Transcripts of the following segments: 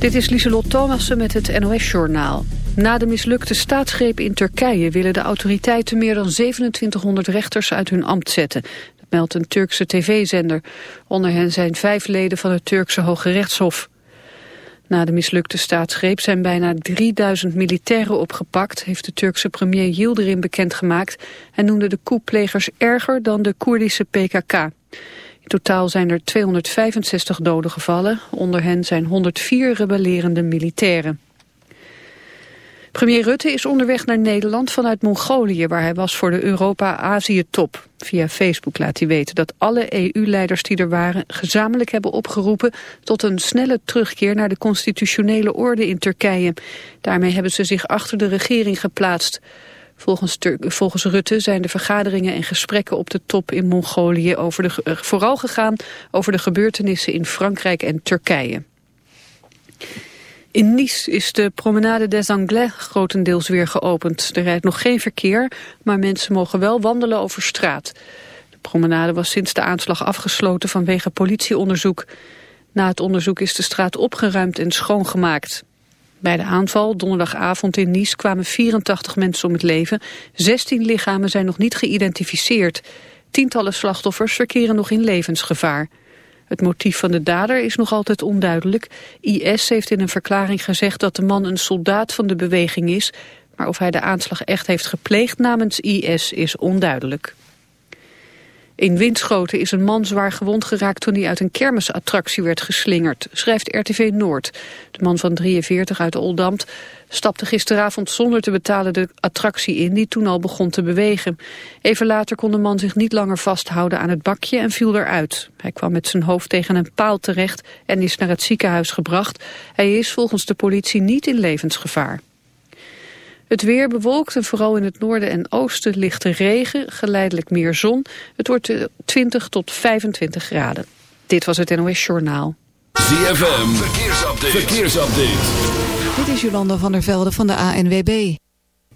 Dit is Lieselot Thomassen met het NOS-journaal. Na de mislukte staatsgreep in Turkije willen de autoriteiten meer dan 2700 rechters uit hun ambt zetten. Dat meldt een Turkse tv-zender. Onder hen zijn vijf leden van het Turkse Hoge Rechtshof. Na de mislukte staatsgreep zijn bijna 3000 militairen opgepakt, heeft de Turkse premier Yildirim bekendgemaakt en noemde de koeplegers erger dan de Koerdische PKK. Totaal zijn er 265 doden gevallen, onder hen zijn 104 rebellerende militairen. Premier Rutte is onderweg naar Nederland vanuit Mongolië... waar hij was voor de Europa-Azië-top. Via Facebook laat hij weten dat alle EU-leiders die er waren... gezamenlijk hebben opgeroepen tot een snelle terugkeer... naar de constitutionele orde in Turkije. Daarmee hebben ze zich achter de regering geplaatst. Volgens, volgens Rutte zijn de vergaderingen en gesprekken op de top in Mongolië... Over de, eh, vooral gegaan over de gebeurtenissen in Frankrijk en Turkije. In Nice is de promenade des Anglais grotendeels weer geopend. Er rijdt nog geen verkeer, maar mensen mogen wel wandelen over straat. De promenade was sinds de aanslag afgesloten vanwege politieonderzoek. Na het onderzoek is de straat opgeruimd en schoongemaakt. Bij de aanval donderdagavond in Nice kwamen 84 mensen om het leven. 16 lichamen zijn nog niet geïdentificeerd. Tientallen slachtoffers verkeren nog in levensgevaar. Het motief van de dader is nog altijd onduidelijk. IS heeft in een verklaring gezegd dat de man een soldaat van de beweging is... maar of hij de aanslag echt heeft gepleegd namens IS is onduidelijk. In Winschoten is een man zwaar gewond geraakt toen hij uit een kermisattractie werd geslingerd, schrijft RTV Noord. De man van 43 uit Oldambt stapte gisteravond zonder te betalen de attractie in die toen al begon te bewegen. Even later kon de man zich niet langer vasthouden aan het bakje en viel eruit. Hij kwam met zijn hoofd tegen een paal terecht en is naar het ziekenhuis gebracht. Hij is volgens de politie niet in levensgevaar. Het weer bewolkt en vooral in het noorden en oosten ligt de regen, geleidelijk meer zon. Het wordt 20 tot 25 graden. Dit was het NOS Journaal. ZFM, verkeersupdate. verkeersupdate. Dit is Jolanda van der Velde van de ANWB.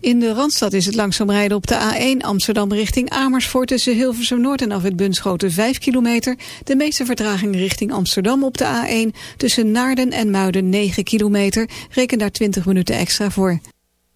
In de Randstad is het langzaam rijden op de A1 Amsterdam richting Amersfoort... tussen Hilversum Noord en Afwit Bunschoten 5 kilometer. De meeste vertraging richting Amsterdam op de A1... tussen Naarden en Muiden 9 kilometer. Reken daar 20 minuten extra voor.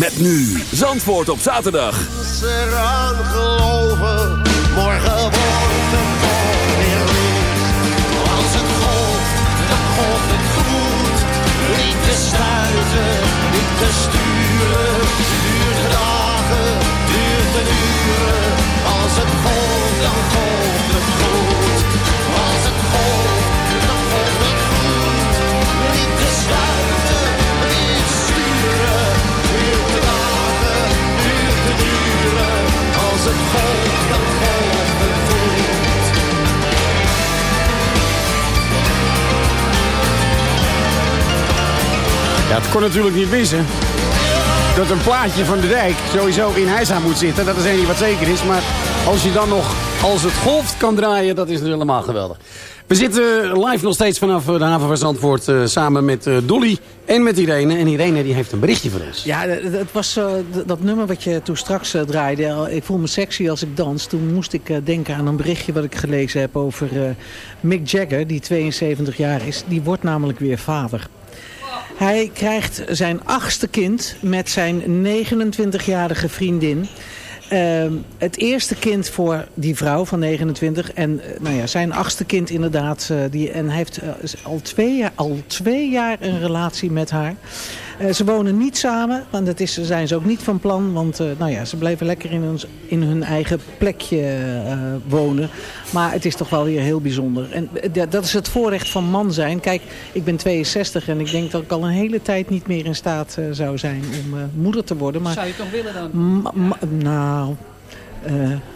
Met nu Zandvoort op zaterdag. eraan geloven, morgen wordt het toch weer licht. Als het golft, dan golft het goed. Niet te stuiten, niet te sturen. Duurt dagen, duurt een uren. Als het golft, dan golft het goed. Als het golft, dan golft het goed. Niet te stuiten, Het goed. Ja, het kon natuurlijk niet missen. Dat een plaatje van de dijk sowieso in Heisa moet zitten. Dat is één wat zeker is. Maar als je dan nog als het golft kan draaien, dat is helemaal geweldig. We zitten live nog steeds vanaf de haven van Zandvoort eh, samen met eh, Dolly en met Irene. En Irene die heeft een berichtje voor ons. Ja, het was eh, dat nummer wat je toen straks eh, draaide. eh, Ik voel me sexy als ik dans. Toen moest ik eh, denken aan een berichtje wat ik gelezen heb over eh, Mick Jagger, die 72 jaar is. Die wordt namelijk weer vader. Hij krijgt zijn achtste kind met zijn 29-jarige vriendin. Ehm, het eerste kind voor die vrouw van 29 en eh, nou ja, zijn achtste kind inderdaad. eh, die, en hij heeft eh, al, twee al twee jaar een relatie met haar. Eh, ze wonen niet samen, want dat is, zijn ze ook niet van plan. Want eh, nou ja, ze blijven lekker in hun, in hun eigen plekje eh, wonen. Maar het is toch wel weer heel bijzonder. En dat- is het voorrecht van man zijn. Kijk, ik ben 62 en ik denk dat ik al een hele tijd niet meer in staat zou zijn om moeder te worden. Maar Zou je toch willen dan? Nou, eh,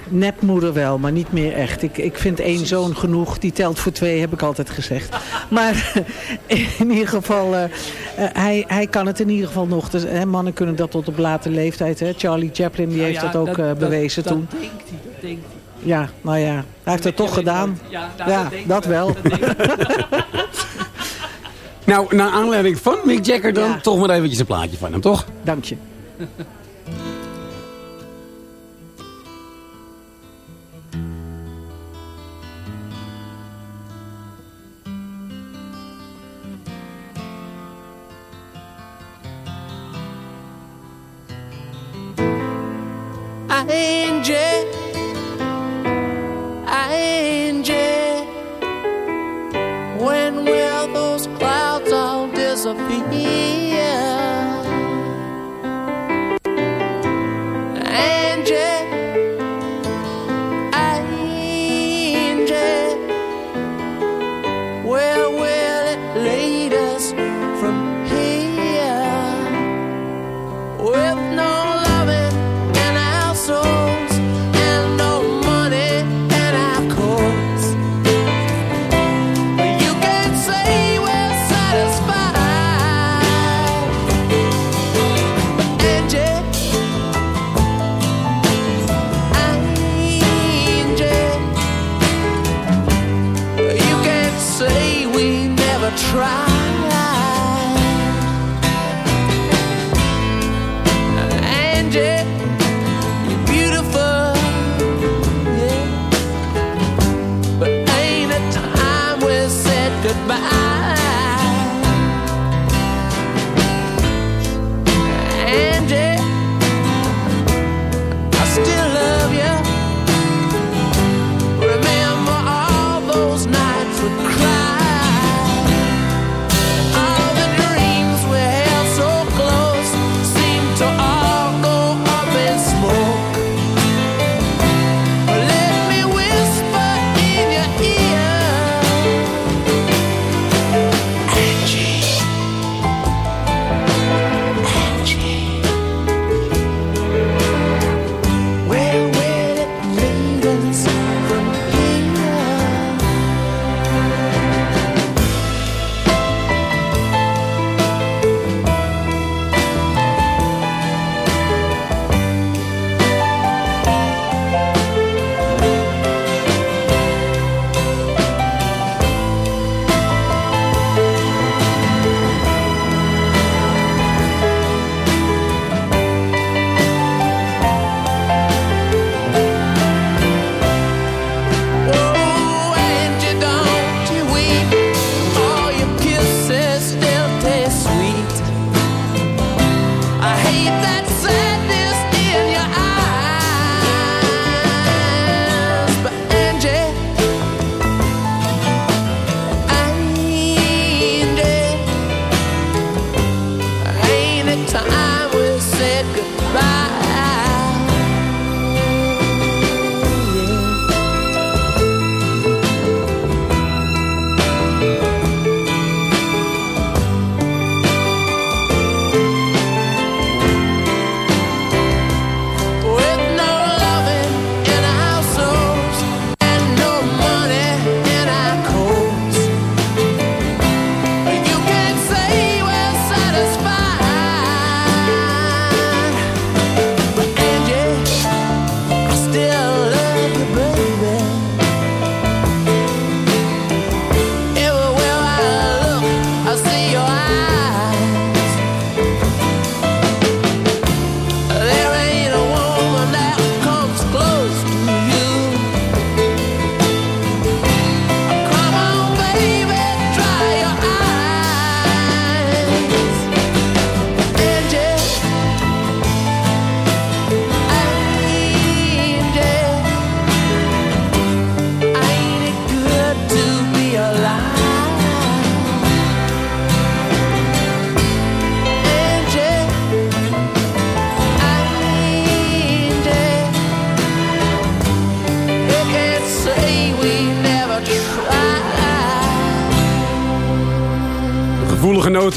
nepmoeder wel, maar niet meer echt. Ik, ik vind één zoon genoeg, die telt voor twee, heb ik altijd gezegd. Maar in ieder geval, eh, eh, hij, hij kan het in ieder geval nog. Dus, hè, mannen kunnen dat tot op late leeftijd. Hè. Charlie Chaplin die heeft Nou ja, dat ook eh, bewezen dat, toen. Dat denkt hij, dat denkt hij. Ja, nou ja, hij heeft het toch gedaan. Ja, nou, Ja, dat, dat wel. Nou, naar aanleiding van Mick Jagger dan Ja. toch maar eventjes een plaatje van hem, toch? Dank je.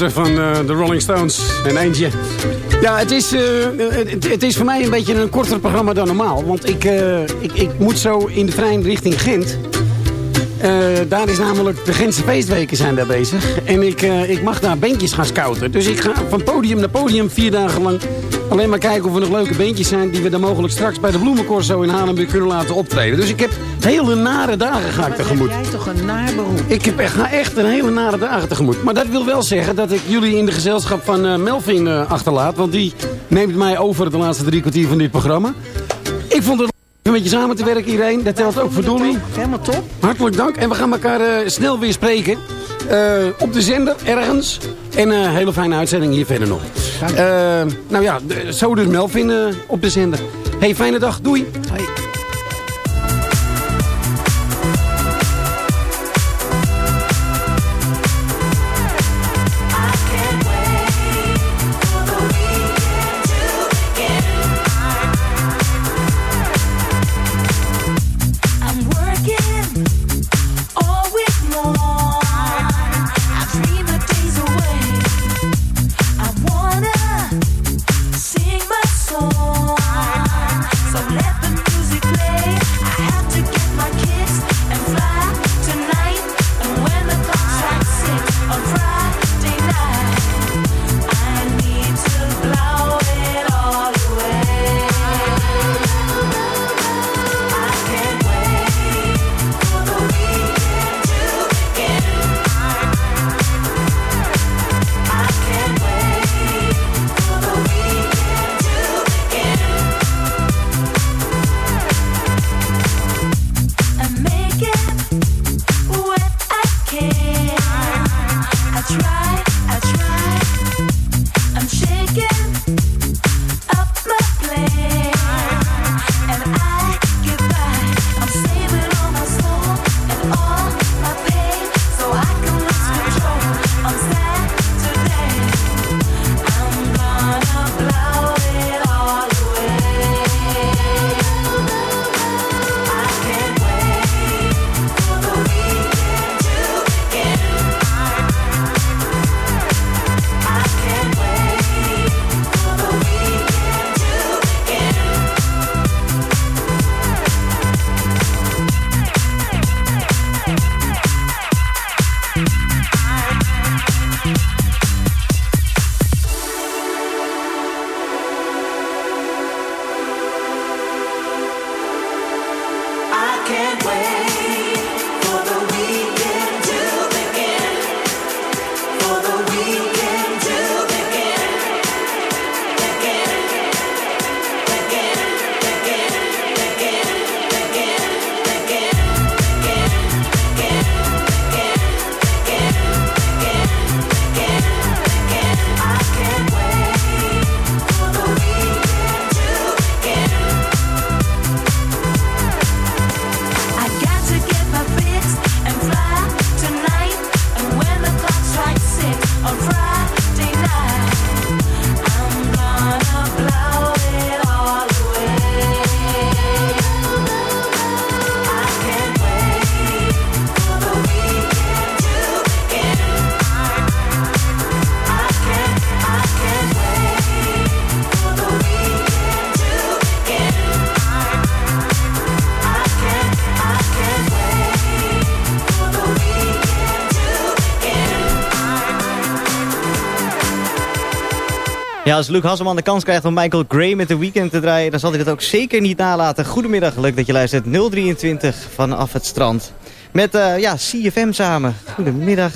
van eh, de Rolling Stones en eentje. Ja, het is, eh, het, het is voor mij een beetje een korter programma dan normaal. Want ik, eh, ik, ik moet zo in de trein richting Gent. Eh, daar is namelijk de Gentse feestweken zijn daar bezig. En ik, eh, ik mag daar bandjes gaan scouten. Dus ik ga van podium naar podium vier dagen lang alleen maar kijken of er nog leuke bandjes zijn... die we dan mogelijk straks bij de Bloemencorso in Haarlem weer kunnen laten optreden. Dus ik heb hele nare dagen ga ik tegemoet. Jij toch een naar beroep? Ik heb, echt- ga echt een hele nare dagen tegemoet. Maar dat wil wel zeggen dat ik jullie in de gezelschap van eh, Melvin eh, achterlaat. Want die neemt mij over de laatste drie kwartier van dit programma. Ik vond het leuk om met je samen te werken, iedereen. Dat telt ook voor Dolly. Helemaal top. Hartelijk dank. En we gaan elkaar eh, snel weer spreken. Op de zender, ergens. En een hele fijne uitzending hier verder nog. Eh, nou ja, zo dus Melvin op de zender. Hey, fijne dag. Doei. Hoi. Ja, als Luc Hasselman de kans krijgt om Michael Gray met de weekend te draaien... dan zal hij dat ook zeker niet nalaten. Goedemiddag, leuk dat je luistert. 023 vanaf het strand. Met eh, ja, CFM samen. Goedemiddag,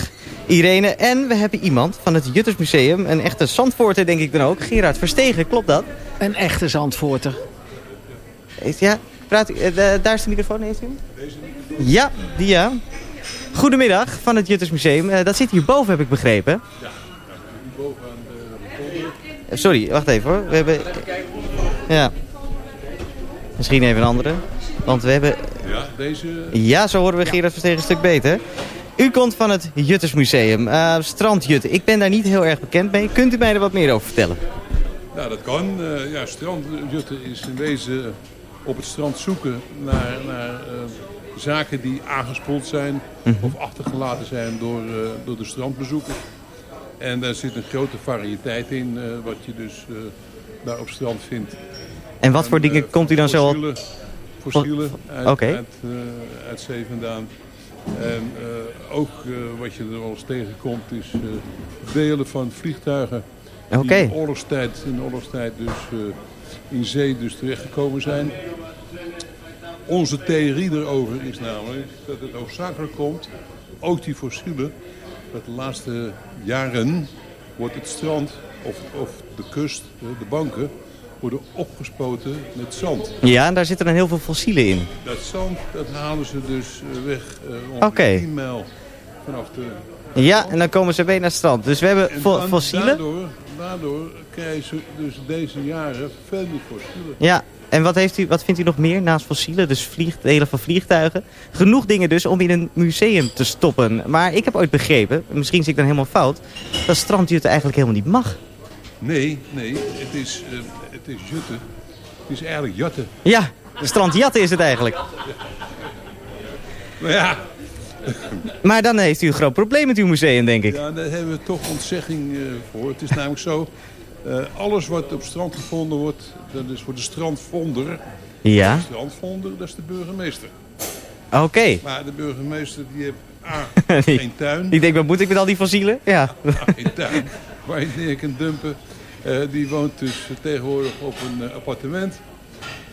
Irene. En we hebben iemand van het Juttersmuseum. Een echte Zandvoorter, denk ik dan ook. Gerard Verstegen, klopt dat? Een echte Zandvoorter. Ja, praat u, eh, daar is de microfoon, heeft u hem? Ja, die ja. Goedemiddag van het Juttersmuseum. Eh, dat zit hierboven, heb ik begrepen. Ja, hierboven aan de Sorry, wacht even hoor. We hebben... Ja. Misschien even een andere. Want we hebben... Ja, deze... Ja, zo horen we Gerard Verstegen een stuk beter. U komt van het Juttersmuseum. eh Strandjutten. Ik ben daar niet heel erg bekend mee. Kunt u mij er wat meer over vertellen? Nou, dat kan. Eh, ja, strandjutten is in wezen op het strand zoeken naar, naar eh, zaken die aangespoeld zijn Mhm. of achtergelaten zijn door, eh, door de strandbezoeker. En daar zit een grote variëteit in, eh, wat je dus eh, daar op strand vindt. En wat voor En, dingen eh, komt u dan zo op? fossielen, Fossielen uit, Oké. uit, uit. En ook wat je er wel eens tegenkomt is delen van vliegtuigen. Oké. Die in oorlogstijd, in oorlogstijd dus in zee dus terechtgekomen zijn. Onze theorie erover is namelijk dat het hoofdzakelijk komt, ook die fossielen, dat de laatste jaren wordt het strand of, of de kust, eh, de banken, worden opgespoten met zand. Ja, en daar zitten dan heel veel fossielen in. Dat zand, dat halen ze dus eh, weg ongeveer Oké. 10 mijl vanaf de... Ja, en dan komen ze weer naar het strand. Dus we hebben En fo- dan- fossielen. Daardoor, daardoor krijgen ze dus deze jaren veel meer fossielen. Ja, en wat, heeft u, wat vindt u nog meer naast fossielen? Dus vliegdelen van vliegtuigen. Genoeg dingen dus om in een museum te stoppen. Maar ik heb ooit begrepen, misschien zit ik dan helemaal fout... dat strandjutten eigenlijk helemaal niet mag. Nee, nee, het is, eh, het is jutten. Het is eigenlijk jatten. Ja, strandjatten is het eigenlijk. Maar ja, Maar dan heeft u een groot probleem met uw museum, denk ik. ja, daar hebben we toch ontzegging eh, voor. Het is namelijk zo, eh, alles wat op strand gevonden wordt, dat is voor de strandvonder. Ja, De strandvonder, dat is de burgemeester. oké. Maar de burgemeester die heeft A, geen tuin. Ik denk, wat moet ik met al die fossielen? Ja. A, geen tuin waar je neer kunt dumpen. Eh, die woont dus tegenwoordig op een eh, appartement.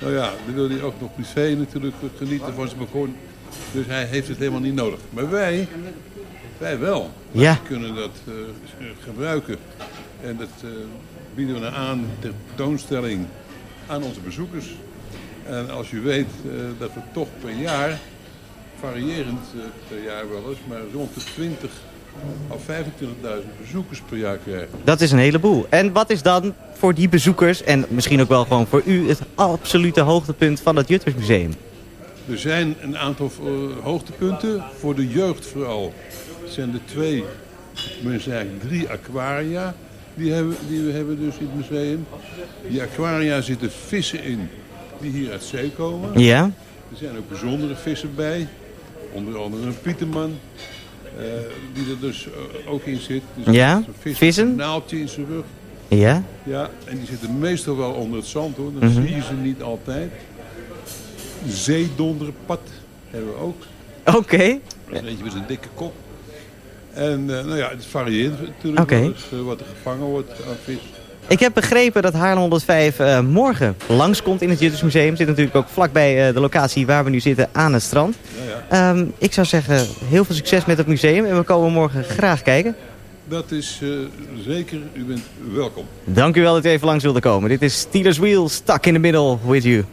Nou ja, dan wil hij ook nog privé natuurlijk genieten van zijn balkon. Dus hij heeft het helemaal niet nodig. Maar wij, wij wel. Wij Ja. kunnen dat gebruiken. En dat bieden we dan aan tentoonstelling aan onze bezoekers. En als je weet eh, dat we toch per jaar, variërend eh, per jaar wel eens, maar rond de 20 of 25.000 bezoekers per jaar krijgen. Dat is een heleboel. En wat is dan voor die bezoekers, en misschien ook wel gewoon voor u... het absolute hoogtepunt van het Juttersmuseum? Er zijn een aantal eh, hoogtepunten, voor de jeugd vooral. Zijn er twee, mensen eigenlijk drie aquaria die, hebben, die we hebben dus in het museum. Die aquaria zitten vissen in die hier uit zee komen. Ja? Er zijn ook bijzondere vissen bij, onder andere een pieterman. eh, die er dus eh, ook in zit. Dus Ja, vis vissen? Een naaldje in zijn rug. Ja? Ja, en die zitten meestal wel onder het zand hoor. Dan Mhm. zie je ze niet altijd. Zeedonderpad hebben we ook. Oké. Dat is eentje met een dikke kop. En eh, nou ja, het varieert natuurlijk eh, wat er gevangen wordt aan vis. Ik heb begrepen dat Haarlem 105 eh, morgen langskomt in het Juttersmuseum. Zit natuurlijk ook vlakbij de locatie waar we nu zitten aan het strand. Ja, ja. Ehm, ik zou zeggen, heel veel succes met het museum. En we komen morgen graag kijken. Dat is zeker, u bent welkom. Dank u wel dat u even langs wilde komen. Dit is Steelers Wheel, stuck in the middle with you.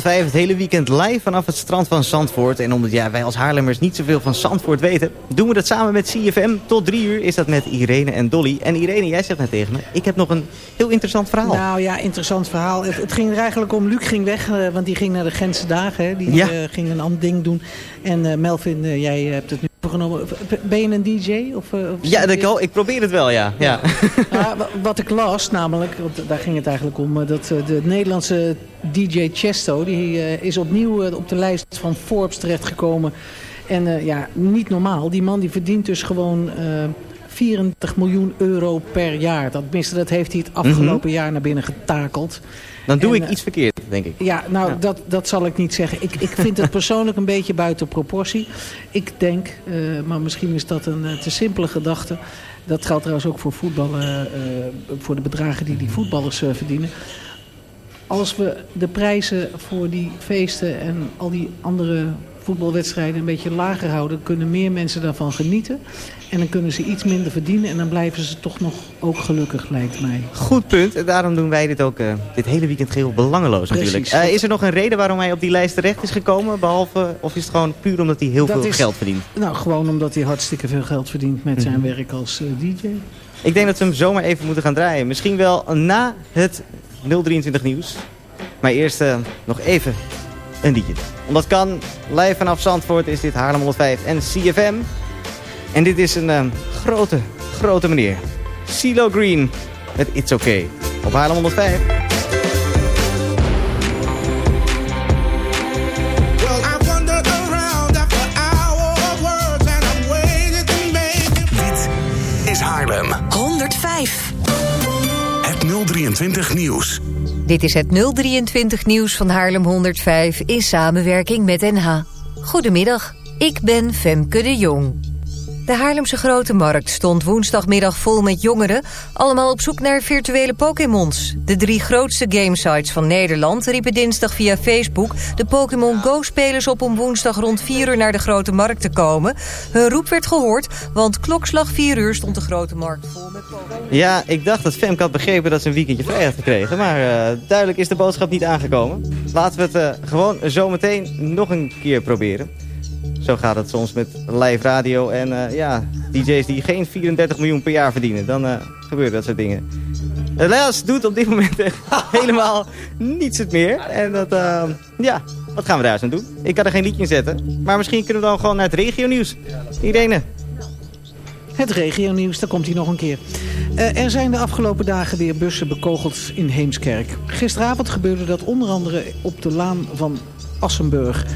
Vijf het hele weekend live vanaf het strand van Zandvoort. En omdat ja, wij als Haarlemmers niet zoveel van Zandvoort weten... doen we dat samen met CFM. Tot drie uur is dat met Irene en Dolly. En Irene, jij zegt net tegen me... ik heb nog een heel interessant verhaal. Nou ja, interessant verhaal. Het, het ging er eigenlijk om... Luc ging weg, eh, want die ging naar de Gentse Dagen. Hè. Die eh, ging een ander ding doen. En eh, Melvin, jij hebt het nu ben je een DJ? Of, eh, of Ja, dat kan, ik probeer het wel, ja. ja. Ja, wa- wat ik las namelijk, want daar ging het eigenlijk om... eh, dat eh, de Nederlandse DJ Chesto... die is opnieuw op de lijst van Forbes terechtgekomen. En ja, niet normaal. Die man die verdient dus gewoon... eh 34 miljoen euro per jaar. Dat, dat heeft hij het afgelopen jaar naar binnen getakeld. Dan doe En, ik iets verkeerd, denk ik. Ja, nou, Dat, dat zal ik niet zeggen. Ik, ik vind het persoonlijk een beetje buiten proportie. Ik denk, eh, maar misschien is dat een eh, te simpele gedachte... dat geldt trouwens ook voor voetballen, eh, voor de bedragen die die voetballers verdienen... als we de prijzen voor die feesten en al die andere voetbalwedstrijden een beetje lager houden... kunnen meer mensen daarvan genieten. En dan kunnen ze iets minder verdienen. En dan blijven ze toch nog ook gelukkig, lijkt mij. Goed punt. En daarom doen wij dit ook eh, dit hele weekend geheel belangeloos Precies. natuurlijk. Eh, is er nog een reden waarom hij op die lijst terecht is gekomen? Behalve, of is het gewoon puur omdat hij heel Dat veel is- geld verdient? Nou, gewoon omdat hij hartstikke veel geld verdient met zijn Mhm. werk als eh, DJ. Ik denk dat we hem zomaar even moeten gaan draaien. Misschien wel na het 023 nieuws. Maar eerst nog even een liedje. Omdat kan, live vanaf Zandvoort is dit Haarlem 105 en CFM. En dit is een eh, grote, grote meneer. CeeLo Green met It's Okay. Op Haarlem 105. Well, I wandered around after hour of words and I'm waiting to make it. Dit is Haarlem. 105. Het 023 nieuws. Dit is het 023 nieuws van Haarlem 105 in samenwerking met NH. Goedemiddag, ik ben Femke de Jong. De Haarlemse Grote Markt stond woensdagmiddag vol met jongeren... allemaal op zoek naar virtuele Pokémons. De drie grootste gamesites van Nederland riepen dinsdag via Facebook... de Pokémon Go-spelers op om woensdag rond 4 uur naar de Grote Markt te komen. Hun roep werd gehoord, want klokslag 4 uur stond de Grote Markt vol met Pokémon. Ja, ik dacht dat Femke had begrepen dat ze een weekendje vrij had gekregen. Maar eh, duidelijk is de boodschap niet aangekomen. Laten we het eh, gewoon zometeen nog een keer proberen. Zo gaat het soms met live radio en eh, ja, DJ's die geen 34 miljoen per jaar verdienen. Dan eh, gebeuren dat soort dingen. Helaas doet op dit moment helemaal niets het meer. En dat, eh, ja, wat gaan we daar eens aan doen? Ik kan er geen liedje in zetten. Maar misschien kunnen we dan gewoon naar het regionieuws. Irene. Het regionieuws, daar komt hij nog een keer. Er zijn de afgelopen dagen weer bussen bekogeld in Heemskerk. Gisteravond gebeurde dat onder andere op de laan van Assenburg.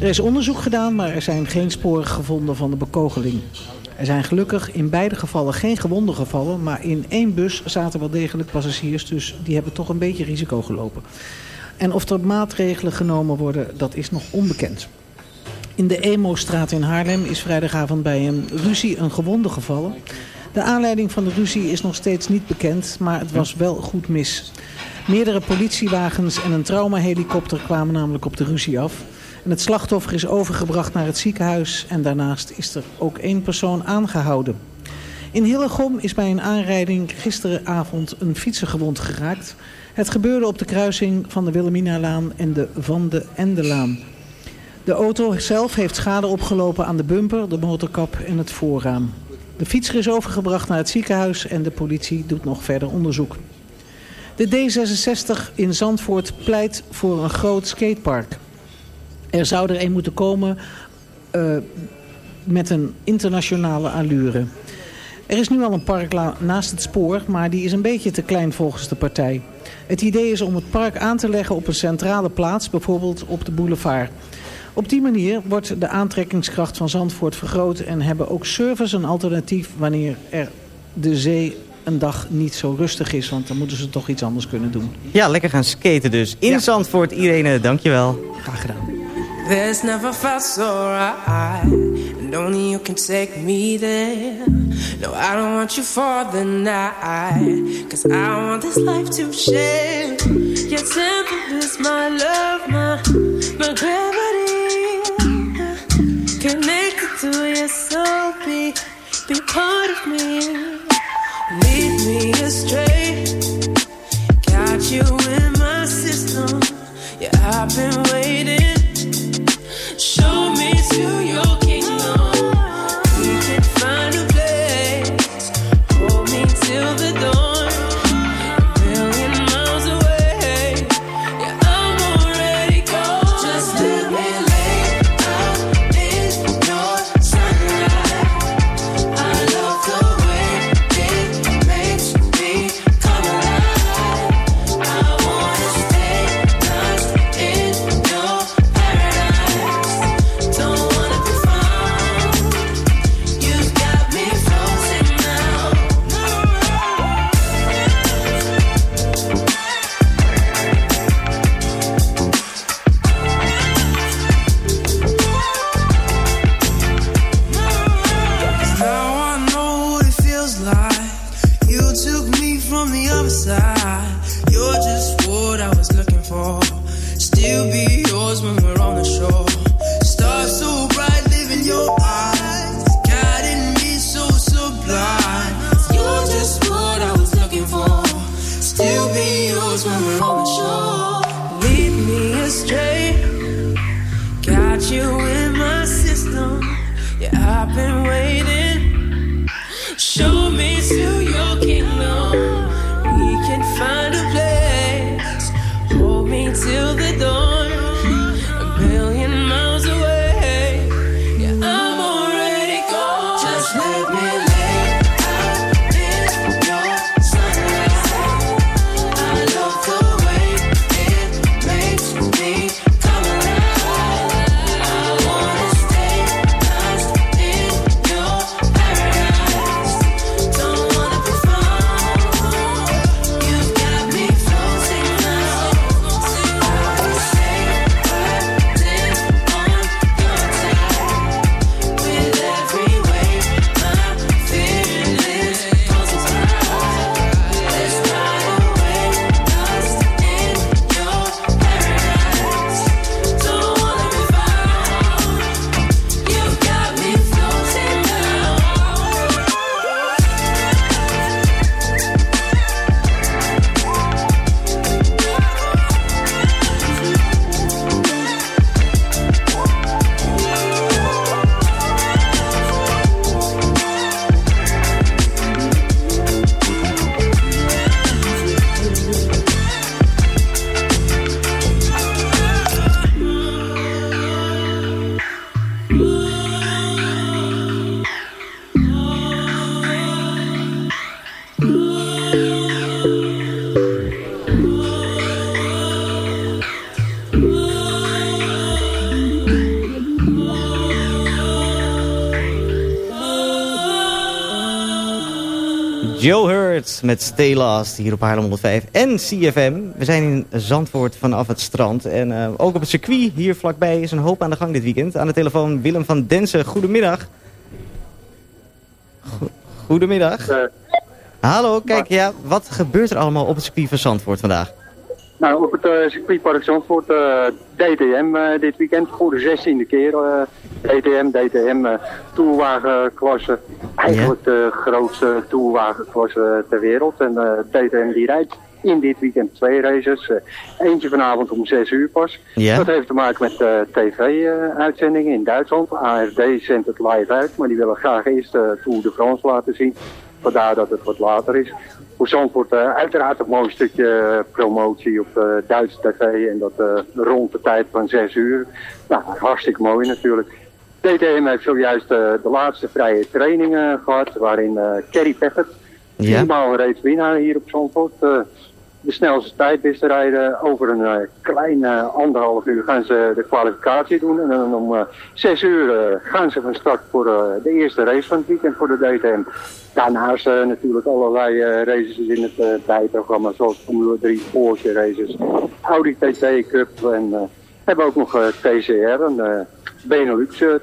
Er is onderzoek gedaan, maar er zijn geen sporen gevonden van de bekogeling. Er zijn gelukkig in beide gevallen geen gewonden gevallen... maar in één bus zaten wel degelijk passagiers... dus die hebben toch een beetje risico gelopen. En of er maatregelen genomen worden, dat is nog onbekend. In de Emo-straat in Haarlem is vrijdagavond bij een ruzie een gewonde gevallen. De aanleiding van de ruzie is nog steeds niet bekend, maar het was wel goed mis. Meerdere politiewagens en een traumahelikopter kwamen namelijk op de ruzie af. En het slachtoffer is overgebracht naar het ziekenhuis en daarnaast is er ook één persoon aangehouden. In Hillegom is bij een aanrijding gisteravond een fietser gewond geraakt. Het gebeurde op de kruising van de Wilhelminalaan en de Van de Endelaan. De auto zelf heeft schade opgelopen aan de bumper, de motorkap en het voorraam. De fietser is overgebracht naar het ziekenhuis en de politie doet nog verder onderzoek. De D66 in Zandvoort pleit voor een groot skatepark. Er zou er een moeten komen eh, met een internationale allure. Er is nu al een park naast het spoor, maar die is een beetje te klein volgens de partij. Het idee is om het park aan te leggen op een centrale plaats, bijvoorbeeld op de boulevard. Op die manier wordt de aantrekkingskracht van Zandvoort vergroot en hebben ook surfers een alternatief wanneer er de zee een dag niet zo rustig is, want dan moeten ze toch iets anders kunnen doen. Ja, lekker gaan skaten dus. In Zandvoort, Irene, dankjewel. Graag gedaan. This never felt so right, and only you can take me there. No, I don't want you for the night, cause I want this life to share. Your temple is my love, my, my gravity. Connected to your soul, be, be part of me. Lead me astray, got you in my system. Yeah, I've been I've been waiting. Show me to your kingdom. We can find a place. Met Stay Last hier op Haarlem 105 en CFM. We zijn in Zandvoort vanaf het strand. En eh, ook op het circuit hier vlakbij is een hoop aan de gang dit weekend. Aan de telefoon Willem van Densen. Goedemiddag. Go- Goedemiddag. Hallo, kijk, ja, wat gebeurt er allemaal op het circuit van Zandvoort vandaag? Nou, op het eh, circuitpark Zandvoort eh, DTM eh, dit weekend voor de zestiende keer. DTM, DTM, tourwagenklasse. Eigenlijk de grootste tourwagenklasse ter wereld. En DTM die rijdt in dit weekend twee races. Eentje vanavond om 6 uur pas. Dat heeft te maken met tv-uitzendingen in Duitsland. ARD zendt het live uit, maar die willen graag eerst de Tour de France laten zien. Vandaar dat het wat later is. Voor Zandvoort uh, uiteraard een mooi stukje eh, promotie op uh, Duitse tv en dat rond de tijd van 6 uur. Nou, hartstikke mooi natuurlijk. DTM heeft zojuist de laatste vrije training gehad, waarin Kerry Peckert, Ja. viermaal reeds winnaar hier op Zandvoort, de snelste tijd wist te rijden. Over een uh, klein uh, anderhalf uur gaan ze de kwalificatie doen. En dan om uh, zes uur gaan ze van start voor de eerste race van het weekend voor de DTM. Daarnaast natuurlijk allerlei races in het bijprogramma, zoals Formule 3 Porsche races, Audi TT Cup en hebben ook nog TCR, een Benelux uh,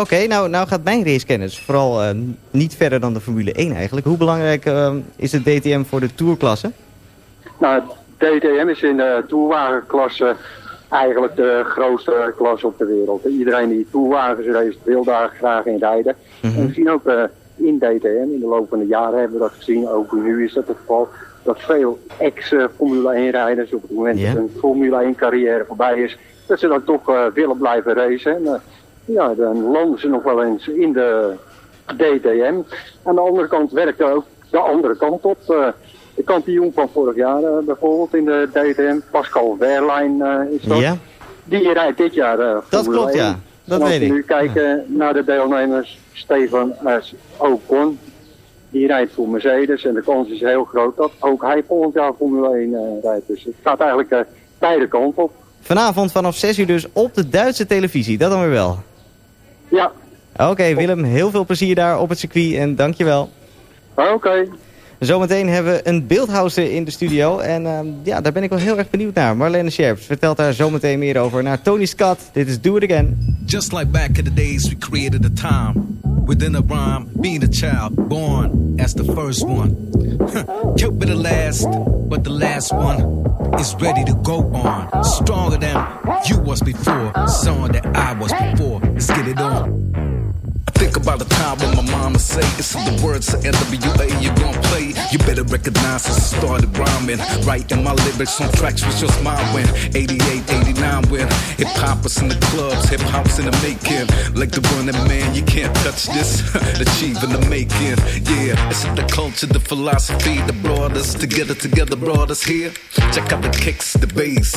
Oké, nou, nou gaat mijn racekennis vooral eh, niet verder dan de Formule 1 eigenlijk. Hoe belangrijk eh, is het DTM voor de tourklasse? Nou, DTM is in de tourwagenklasse eigenlijk de grootste klasse op de wereld. Iedereen die tourwagens race wil daar graag in rijden. Mhm. En we zien ook uh, in DTM, in de loop van de jaren hebben we dat gezien, ook nu is dat het geval, dat veel ex-Formule 1 rijders op het moment dat hun Formule 1 carrière voorbij is, dat ze dan toch willen blijven racen. En, ja, dan landen ze nog wel eens in de DTM. Aan de andere kant werkt er ook de andere kant op. Uh, de kampioen van vorig jaar uh, bijvoorbeeld in de DTM, Pascal Wehrlein uh, is dat. Ja. Die rijdt dit jaar uh, Dat klopt, ja. Dat en als weet we ik. nu kijken naar de deelnemers, Stefan S. Ocon, die rijdt voor Mercedes. En de kans is heel groot dat ook hij volgend jaar Formule 1 uh, rijdt. Dus het gaat eigenlijk beide kanten op. Vanavond vanaf 6 uur dus op de Duitse televisie, dat dan weer wel. Ja. Oké Willem, heel veel plezier daar op het circuit en dankjewel. Oké. Okay. Zometeen hebben we een beeldhouster in de studio. En uh, ja, daar ben ik wel heel erg benieuwd naar. Marlene Scherps vertelt daar zometeen meer over. Naar Tony Scott, dit is Do It Again. Just like back in the days we created a time. Within a rhyme, being a child, born as the first one. Be the last, but the last one is ready to go on. Stronger than you was before. Song that I was before. Let's get it on. Think about the time when my mama say it's the words of NWA you gon' play. You better recognize since I started rhyming. Writing my lyrics on tracks was just my win. 88, 89 when hip hop was in the clubs, hip hop's in the making. Like the running man, you can't touch this. Achieving the making. Yeah, it's the culture, the philosophy that brought us together, together brought us here. Check out the kicks, the bass.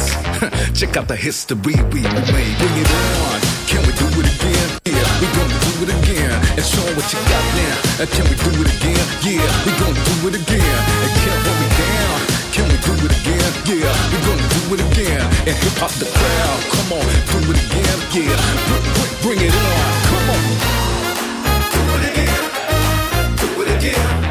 Check out the history we made. Bring it on. Can we do it again? Yeah, we gonna do it again. And show what you got now. Can we do it again? Yeah, we gonna do it again. And can't hold me down. Can we do it again? Yeah, we gonna do it again. And hip hop the crowd. Come on, do it again. Yeah, bring, bring, bring it on. Come on. Do it again. Do it again.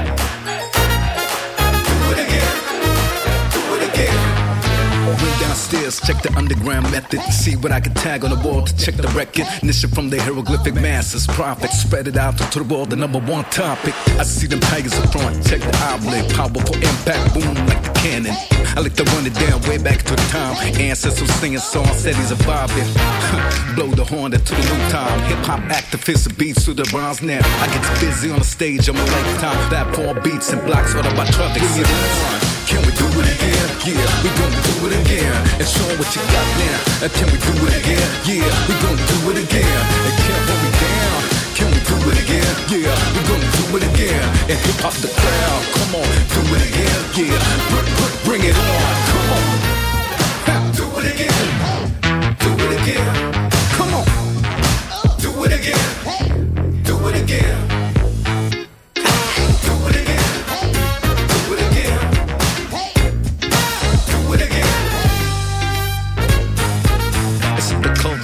Downstairs, check the underground method. See what I can tag on the wall to check the record. Nation from the hieroglyphic masses. Prophets spread it out to the world, the number one topic. I see them tigers up front, check the outlet. Powerful impact, boom like the cannon. I like to run it down way back to the time. Ancestors singing songs, said he's surviving. Blow the horn to the new time. Hip hop activists, beats to the rhymes now. I get busy on the stage, I'm a lifetime. Platform beats and blocks, all about traffic. Can we do it again? Yeah, we gonna do it again. And show what you got now. Uh, Can we do it again? Yeah, we gonna do it again. And can't hold me down. Can we do it again? Yeah, we gonna do it again. And hip hop the crowd. Come on, do it again. Yeah, bring, bring, bring it on. Come on. Do it again. Do it again. Come on. Do it again. Do it again.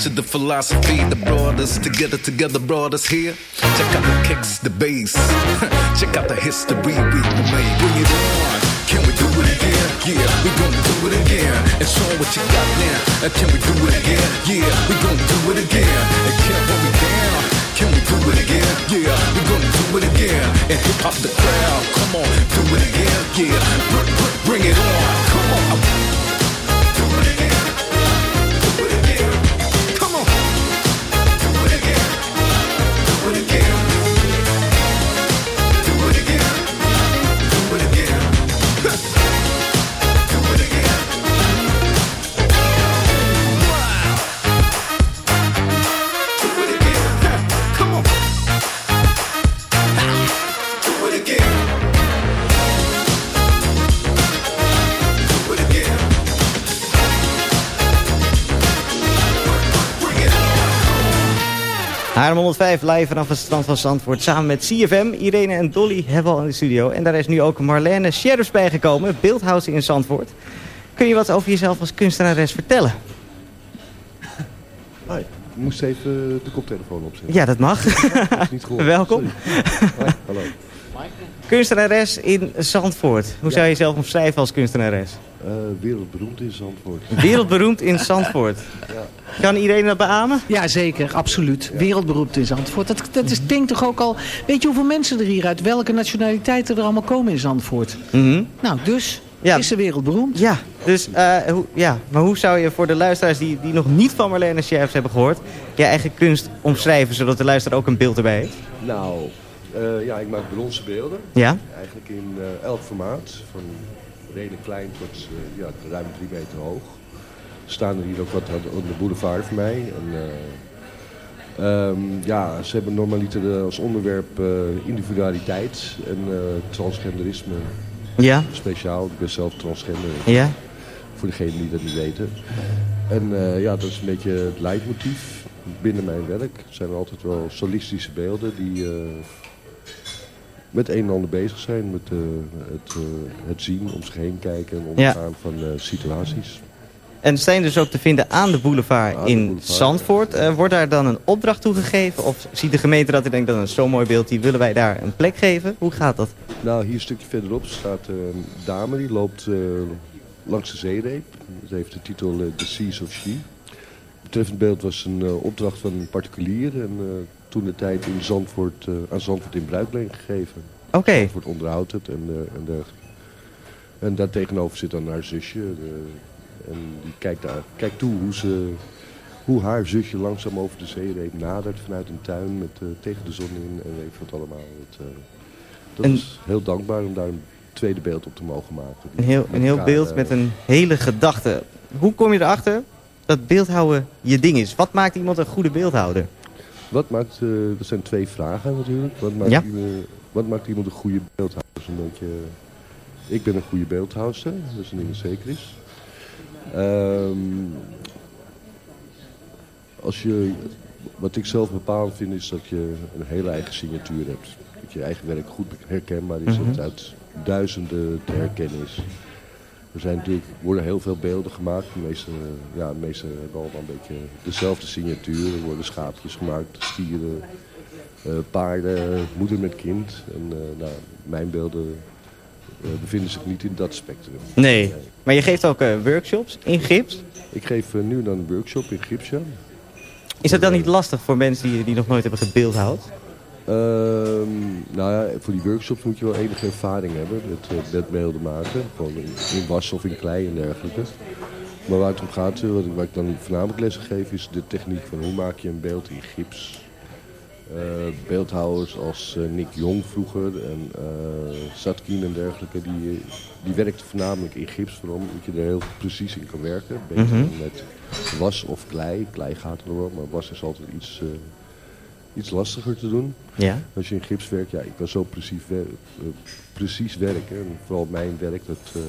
Culture, the philosophy that brought us together, together brought us here. Check out the kicks, the bass. Check out the history we made. Bring it on. Can we do it again? Yeah, we gonna do it again. And show what you got now. Uh, Can we do it again? Yeah, we gonna do it again. And can't hold me down. Can we do it again? Yeah, we gonna do it again. And hip hop the crowd. Come on, do it again. Yeah, bring, bring, bring it on. Come on. Do it again. 105 live vanaf het strand van Zandvoort samen met CFM. Irene en Dolly hebben al in de studio. En daar is nu ook Marlene Sheriffs bijgekomen, beeldhouser in Zandvoort. Kun je wat over jezelf als kunstenares vertellen? Hoi, ik moest even de koptelefoon opzetten. Ja, dat mag. Dat is niet gehoord. Welkom. Hoi, hallo. Kunstenares in Zandvoort. Hoe zou je jezelf omschrijven als kunstenares? Eh, wereldberoemd in Zandvoort. Wereldberoemd in Zandvoort. Ja. Kan iedereen dat beamen? Ja, zeker. Absoluut. Wereldberoemd in Zandvoort. Dat, dat is, denk toch ook al... Weet je hoeveel mensen er hier uit welke nationaliteiten er allemaal komen in Zandvoort? Mhm. Nou, dus Ja. is ze wereldberoemd. Ja, dus, eh, hoe, ja, maar hoe zou je voor de luisteraars die, die nog niet van Marlene Sheriffs hebben gehoord... je eigen kunst omschrijven, zodat de luisteraar ook een beeld erbij heeft? Nou, eh, ja, ik maak bronzen beelden. Ja? Eigenlijk in eh, elk formaat. Van redelijk klein tot eh, ja, ruim drie meter hoog. Er staan er hier ook wat aan de- boulevard voor mij. En, eh, ehm, ja, ze hebben normaliter eh, als onderwerp individualiteit en transgenderisme. Ja. Speciaal, ik ben zelf transgender. Ja. Voor degenen die dat niet weten. En ja, dat is een beetje het leidmotief binnen mijn werk. Zijn altijd wel solistische beelden die met een en ander bezig zijn. Met eh, het, eh, het zien, om zich heen kijken en omgaan van eh, situaties. En zijn dus ook te vinden aan de boulevard Aan de in boulevard, Zandvoort. Wordt daar dan een opdracht toegegeven? Of ziet de gemeente dat en denkt, dat is zo'n mooi beeld, die willen wij daar een plek geven? Hoe gaat dat? Nou, hier een stukje verderop staat een dame die loopt langs de zeereep. Dat heeft de titel The Seas of She. Het betreffend beeld was een opdracht van een particulier. En toen de tijd in Zandvoort, eh, aan Zandvoort in bruikleen gegeven. Oké. Zandvoort onderhoudt het en, eh, en dergelijke. En daar tegenover zit dan haar zusje. de- en die kijkt, daar, kijkt toe hoe ze hoe haar zusje langzaam over de zeereep nadert vanuit een tuin met, eh, tegen de zon in en weet wat allemaal. Het, eh, dat En- is heel dankbaar om daar een tweede beeld op te mogen maken. Een heel, een heel elkaar, beeld eh, met een hele gedachte. Hoe kom je erachter dat beeldhouden je ding is? Wat maakt iemand een goede beeldhouder? Wat maakt, eh dat zijn twee vragen natuurlijk. Wat maakt, Ja. iemand, wat maakt iemand een goede beeldhouder? Dat is een beetje, ik ben een goede beeldhouster, dat is een ding dat zeker is. Ehm, als je, wat ik zelf bepalend vind is dat je een hele eigen signatuur hebt. Dat je eigen werk goed herkenbaar is, dat Mhm. het uit duizenden te herkennen is. Er zijn natuurlijk, worden heel veel beelden gemaakt. De meeste, ja, de meeste hebben allemaal een beetje dezelfde signatuur. Er worden schaapjes gemaakt, stieren, eh, paarden, moeder met kind. En eh, nou, mijn beelden eh, bevinden zich niet in dat spectrum. Nee. Maar je geeft ook eh, workshops in gips. Ik geef eh, nu dan een workshop in gips, ja. Is dat dan niet lastig voor mensen die, die nog nooit hebben gebeeldhouwd? Ehm, nou ja, voor die workshops moet je wel enige ervaring hebben met, eh, met beelden maken. Gewoon in, in was of in klei en dergelijke. Maar waar het om gaat, eh, wat ik, waar ik dan voornamelijk lessen geef, is de techniek van hoe maak je een beeld in gips. Eh, beeldhouwers als Nick Jong vroeger en eh Satkin en dergelijke, die, die werkten voornamelijk in gips. Waarom? Dat je er heel precies in kan werken. Beter dan met was of klei. Klei gaat er wel, maar was is altijd iets, iets lastiger te doen. Ja. Als je in gips werkt, ja, ik kan zo precies, wer- eh, precies werken. En vooral mijn werk, dat eh,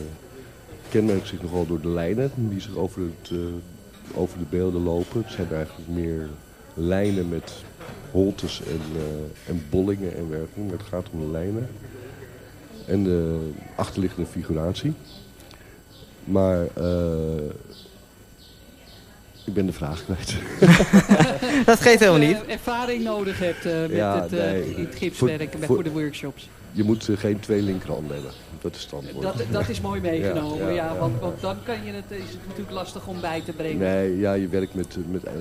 kenmerkt zich nogal door de lijnen die zich over, het, eh, over de beelden lopen. Het zijn eigenlijk meer lijnen met holtes en, en bollingen en werking. Het gaat om de lijnen. En de achterliggende figuratie. Maar eh, ik ben de vraag kwijt. dat geeft helemaal niet. Eh, ervaring nodig hebt eh, met Ja, het, eh, nee. het gips Voor- werken bij- voor- voor de workshops. Je moet eh, geen twee linkerhanden hebben. Dat is het antwoord. Dat, dat is mooi meegenomen, ja. Ja, ja, ja. want, want dan kan je het, is het natuurlijk lastig om bij te brengen. Nee, ja, je werkt met, eh, met, eh, eh,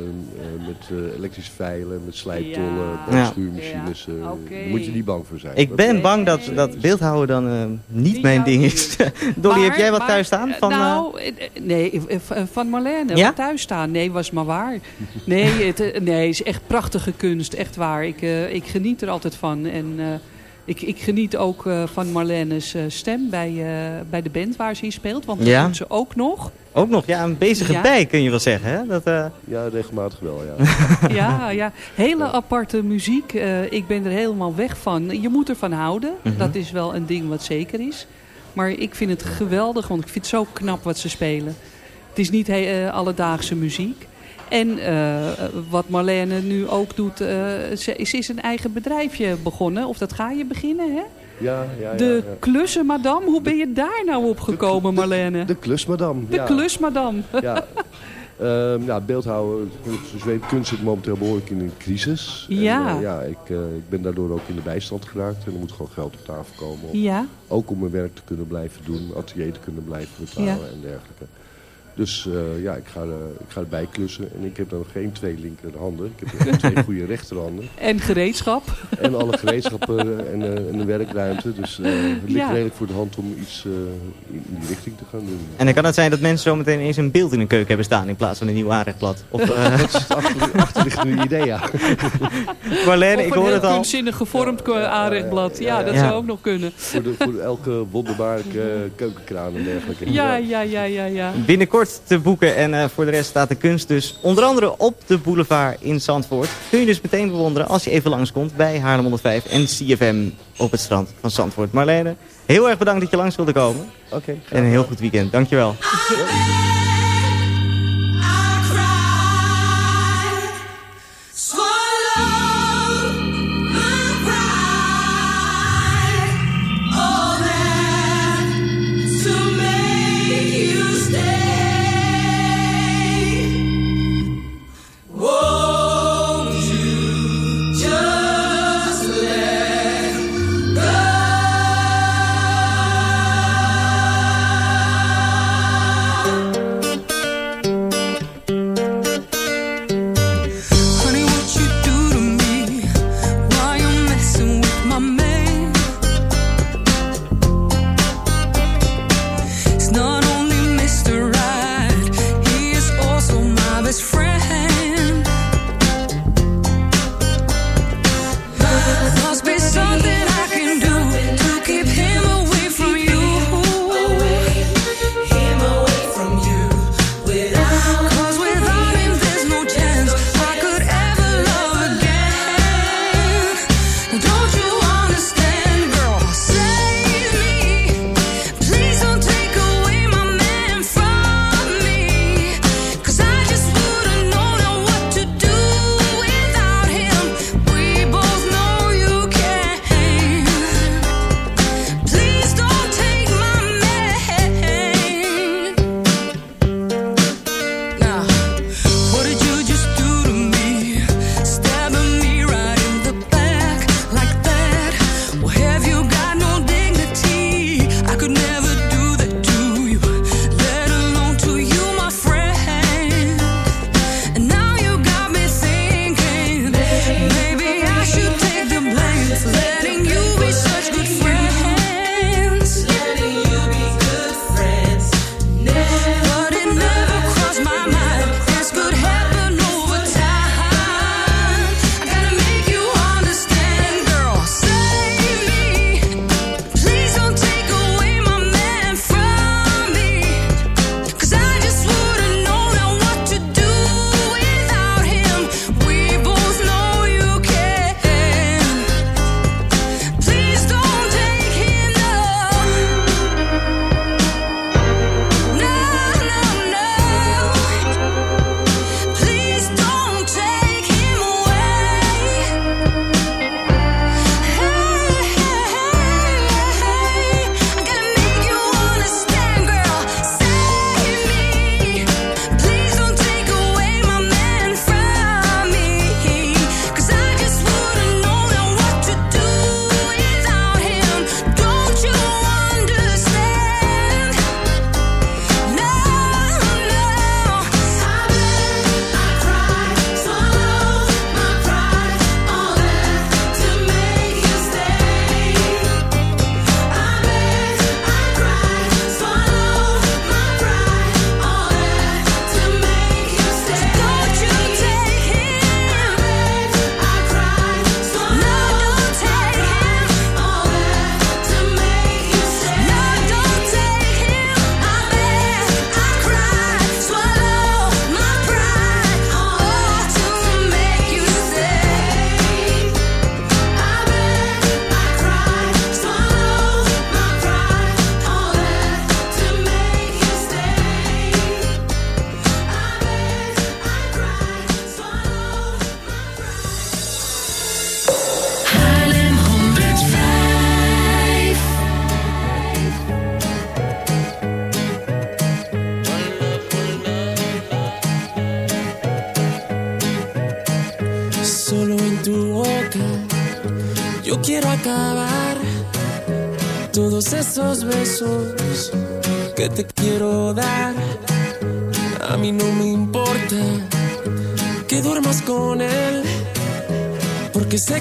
met eh, elektrische veilen, met slijptollen, eh, Ja, oké. Daar moet je niet bang voor zijn. Ik Dat- ben bang dat, dat beeldhouden dan eh, niet mijn ding is. Dolly, heb jij wat maar, thuis staan? Van, eh, nou, nee, van Marlene. Ja? Wat thuis staan. Nee, was maar waar. Nee, het nee, is echt prachtige kunst. Echt waar. Ik, eh, ik geniet er altijd van. En eh, ik, ik geniet ook eh, van Marlene's eh, stem bij, eh, bij de band waar ze in speelt. Want dat Ja. doet ze ook nog. ook nog, ja, een bezige Ja. bij kun je wel zeggen. Hè? Dat, eh, Ja, regelmatig wel, ja. Ja, ja. Hele aparte muziek. Eh, ik ben er helemaal weg van. Je moet ervan houden. Mhm. Dat is wel een ding wat zeker is. Maar ik vind het geweldig, want ik vind het zo knap wat ze spelen. Het is niet he- eh, alledaagse muziek. En eh, wat Marlene nu ook doet, eh, ze, ze is een eigen bedrijfje begonnen. Of dat ga je beginnen, hè? Ja, ja, ja, De ja. klussen, madame. Hoe ben je daar nou op gekomen, Marlene? De klusmadam. De ja. klus, madame. Ja. Ehm, ja, beeldhouden, kunst zit momenteel behoorlijk in een crisis. Ja. En, eh, ja, ik, ik ben daardoor ook in de bijstand geraakt. En er moet gewoon geld op tafel komen. Om, Ja. Ook om mijn werk te kunnen blijven doen, atelier te kunnen blijven betalen Ja. en dergelijke. Dus eh, ja, ik ga, ik ga erbij klussen. En ik heb dan geen twee linkerhanden. Ik heb twee goede rechterhanden. En gereedschap. En alle gereedschappen en, eh, en een werkruimte. Dus eh, het ligt Ja. redelijk voor de hand om iets eh, in die richting te gaan doen. en dan kan het zijn dat mensen zometeen eens een beeld in hun keuken hebben staan in plaats van een nieuw aanrechtblad. Of, eh, Dat is het achter, achterliggende idee, ja. Marlene, of ik een hoor het al. kunstzinnig gevormd aanrechtblad. Ja, dat ja. zou ook nog kunnen. Voor, de, voor elke wonderbaarlijke keukenkraan en dergelijke. Ja, ja, ja, ja, ja. Binnenkort te boeken en eh, voor de rest staat de kunst dus onder andere op de boulevard in Zandvoort. Kun je dus meteen bewonderen als je even langskomt bij Haarlem 105 en CFM op het strand van Zandvoort. Marlene, heel erg bedankt dat je langs wilde komen. Oké. en een heel goed weekend. Dankjewel.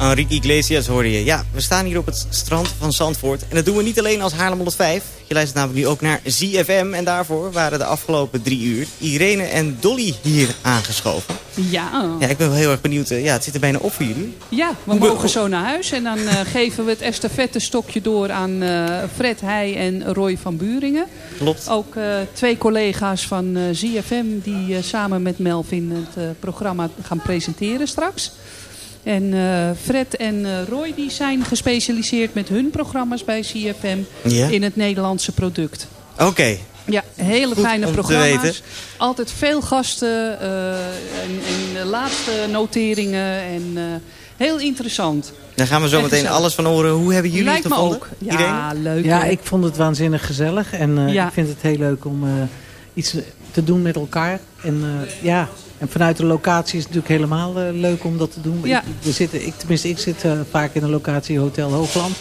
Enrique Iglesias hoorde je. Ja, we staan hier op het strand van Zandvoort. En dat doen we niet alleen als Haarlem 105. Je luistert namelijk nu ook naar ZFM. En daarvoor waren de afgelopen drie uur Irene en Dolly hier aangeschoven. Ja. Ja, ik ben wel heel erg benieuwd. eh, Ja, het zit er bijna op voor jullie. Ja, we Hoe mogen zo naar huis. En dan eh, geven we het estafette stokje door aan eh, Fred Heij en Roy van Buringen. Klopt. Ook twee collega's van ZFM die samen met Melvin het programma gaan presenteren straks. En eh, Fred en eh, Roy die zijn gespecialiseerd met hun programma's bij Ja. in het Nederlandse product. Oké. Ja, hele Goed fijne programma's. Altijd veel gasten eh, en, laatste noteringen en eh, heel interessant. Daar gaan we zo En meteen gezellig. alles van horen. Hoe hebben jullie Lijkt het gevonden? ook. Ja, Irene? leuk. Ja, ik vond het waanzinnig gezellig. En eh, Ja. ik vind het heel leuk om eh, iets te doen met elkaar. En eh, ja, en vanuit de locatie is het natuurlijk helemaal eh, leuk om dat te doen. Ja. Ik, we zitten, ik, tenminste, ik zit eh, vaak in de locatie Hotel Hoogland.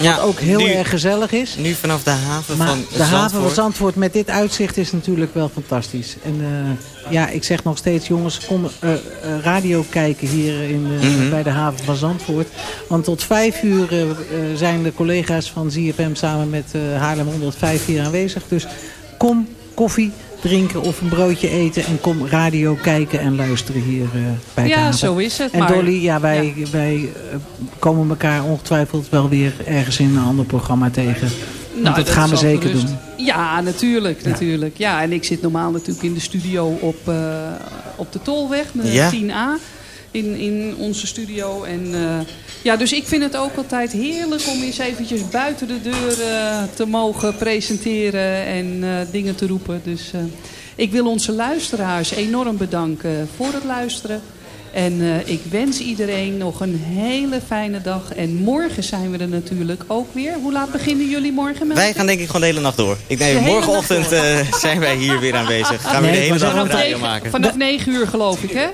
Ja, wat ook heel nu- erg gezellig is. Nu vanaf de haven Maar van de haven van Zandvoort. Zandvoort met dit uitzicht is natuurlijk wel fantastisch. En eh, ja, ik zeg nog steeds, jongens, kom radio kijken hier in, Mhm. bij de haven van Zandvoort. Want tot vijf uur zijn de collega's van ZFM samen met eh, Haarlem 105 hier aanwezig. Dus kom koffie drinken of een broodje eten en kom radio kijken en luisteren hier eh, bij de Ja, haven. zo is het, En maar- Dolly, ja, wij, wij eh, komen elkaar ongetwijfeld wel weer ergens in een ander programma tegen. Nou, dat, gaan we zeker gerust. doen. Ja, natuurlijk, natuurlijk. Ja, en ik zit normaal natuurlijk in de studio op, eh, op de Tolweg, de Ja. 10A in, in onze studio. En, eh, ja, dus ik vind het ook altijd heerlijk om eens eventjes buiten de deur te mogen presenteren en eh, dingen te roepen. Dus eh, ik wil onze luisteraars enorm bedanken voor het luisteren. En ik wens iedereen nog een hele fijne dag. En morgen zijn we er natuurlijk ook weer. Hoe laat beginnen jullie morgen? Wij gaan denk ik gewoon de hele nacht door. Ik neem, morgenochtend zijn wij hier weer aanwezig. Gaan we de hele dag een radio maken. Vanaf 9 uur geloof ik hè?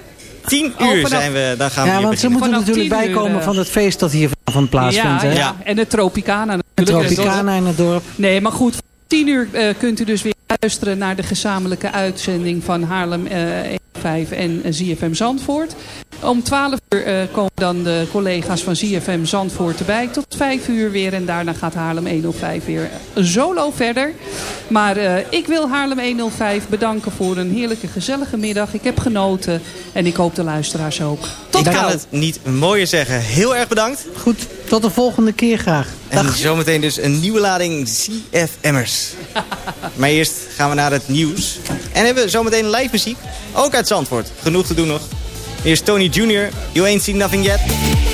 tien oh, uur zijn we, daar gaan we Ja, want ze moeten natuurlijk bijkomen eh, van het feest dat hier van plaatsvindt. Ja, hè? ja. en de Tropicana natuurlijk. De Tropicana in het dorp. Nee, maar goed, tien uur eh, kunt u dus weer luisteren naar de gezamenlijke uitzending van Haarlem eh, uh, 5 en ZFM Zandvoort. Om 12 eh, komen dan de collega's van ZFM Zandvoort erbij. Tot vijf uur weer en daarna gaat Haarlem 105 weer solo verder. Maar eh, ik wil Haarlem 105 bedanken voor een heerlijke gezellige middag. Ik heb genoten en ik hoop de luisteraars ook. Tot ik kan het niet mooier zeggen. Heel erg bedankt. Goed, tot de volgende keer graag. En zometeen dus een nieuwe lading ZFMers. maar eerst gaan we naar het nieuws. En hebben we zometeen live muziek, ook uit Zandvoort. Genoeg te doen nog. Hier is Tony Jr., You Ain't Seen Nothing Yet.